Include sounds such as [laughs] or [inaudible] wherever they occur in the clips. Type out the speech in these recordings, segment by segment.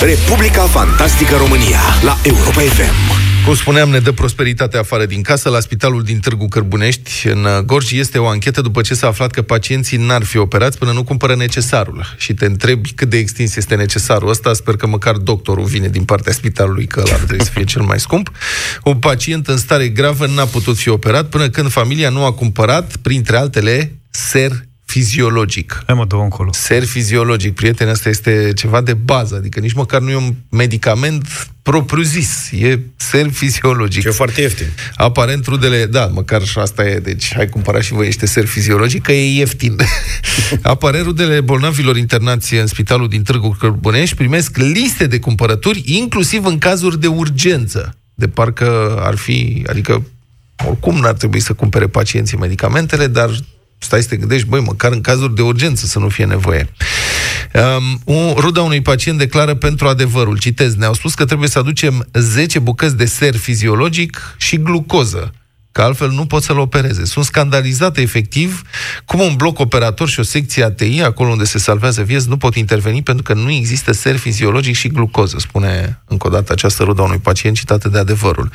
Republica Fantastică România la Europa FM. Cum spuneam, ne dă prosperitate afară din casă. La spitalul din Târgu Cărbunești, în Gorj, este o anchetă după ce s-a aflat că pacienții n-ar fi operați până nu cumpără necesarul. Și te întrebi cât de extins este necesarul ăsta. Sper că măcar doctorul vine din partea spitalului, că ar trebui să fie cel mai scump. Un pacient în stare gravă n-a putut fi operat până când familia nu a cumpărat, printre altele, ser fiziologic. Hai mă, dă încolo. Ser fiziologic, prieteni, asta este ceva de bază, adică nici măcar nu e un medicament propriu-zis, e ser fiziologic. E foarte ieftin. Aparent rudele, da, măcar și asta e, deci hai cumpăra și voi niște ser fiziologic, că e ieftin. [laughs] Aparent rudele bolnavilor internați în spitalul din Târgu Cărbunești primesc liste de cumpărături, inclusiv în cazuri de urgență. De parcă ar fi, adică oricum n-ar trebui să cumpere pacienții medicamentele, dar stai să te gândești, băi, măcar în cazuri de urgență să nu fie nevoie. Um, un, ruda unui pacient declară pentru adevărul, citez, ne-au spus că trebuie să aducem 10 bucăți de ser fiziologic și glucoză că altfel nu pot să-l opereze. Sunt scandalizate efectiv cum un bloc operator și o secție ATI, acolo unde se salvează vieți, nu pot interveni pentru că nu există ser fiziologic și glucoză, spune încă o dată această rudă unui pacient citată de adevărul.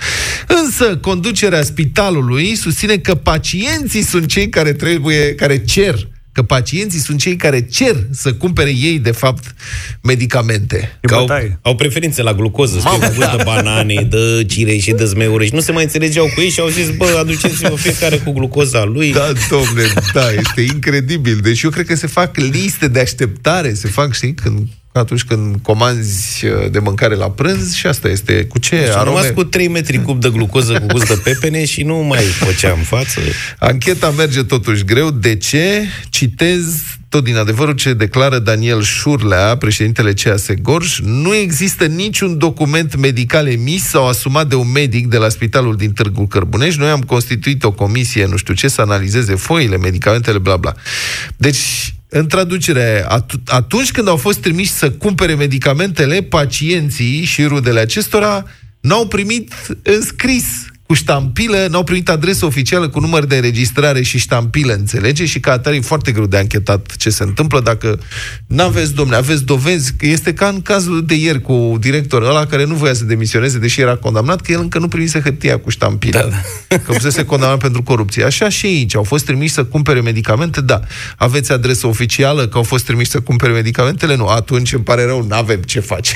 Însă, conducerea spitalului susține că pacienții sunt cei care trebuie, care cer că pacienții sunt cei care cer să cumpere ei, de fapt, medicamente. Că au, au preferințe la glucoză, spune da. de banane, de cirei și de zmeuri și nu se mai înțelegeau cu ei și au zis, bă, aduceți-vă fiecare cu glucoza lui. Da, domne, da, este incredibil. Deci eu cred că se fac liste de așteptare, se fac, știi, când atunci când comanzi uh, de mâncare la prânz și asta este cu ce deci arome... Rămas cu 3 metri cub de glucoză cu gust de pepene și nu mai făceam față. Ancheta merge totuși greu. De ce? Citez tot din adevărul ce declară Daniel Șurlea, președintele CAS Gorj, nu există niciun document medical emis sau asumat de un medic de la spitalul din Târgu Cărbunești. Noi am constituit o comisie, nu știu ce, să analizeze foile, medicamentele, bla bla. Deci, în traducere, at- atunci când au fost trimiși să cumpere medicamentele, pacienții și rudele acestora n-au primit înscris cu ștampilă, n-au primit adresă oficială cu număr de înregistrare și ștampilă, înțelege? Și ca atare e foarte greu de anchetat ce se întâmplă dacă n-aveți, domne, aveți dovezi, că este ca în cazul de ieri cu directorul ăla care nu voia să demisioneze, deși era condamnat, că el încă nu primise hârtia cu ștampilă. Da, da. Că fusese condamnat pentru corupție. Așa și aici. Au fost trimiși să cumpere medicamente? Da. Aveți adresă oficială că au fost trimiși să cumpere medicamentele? Nu. Atunci îmi pare rău, n-avem ce face.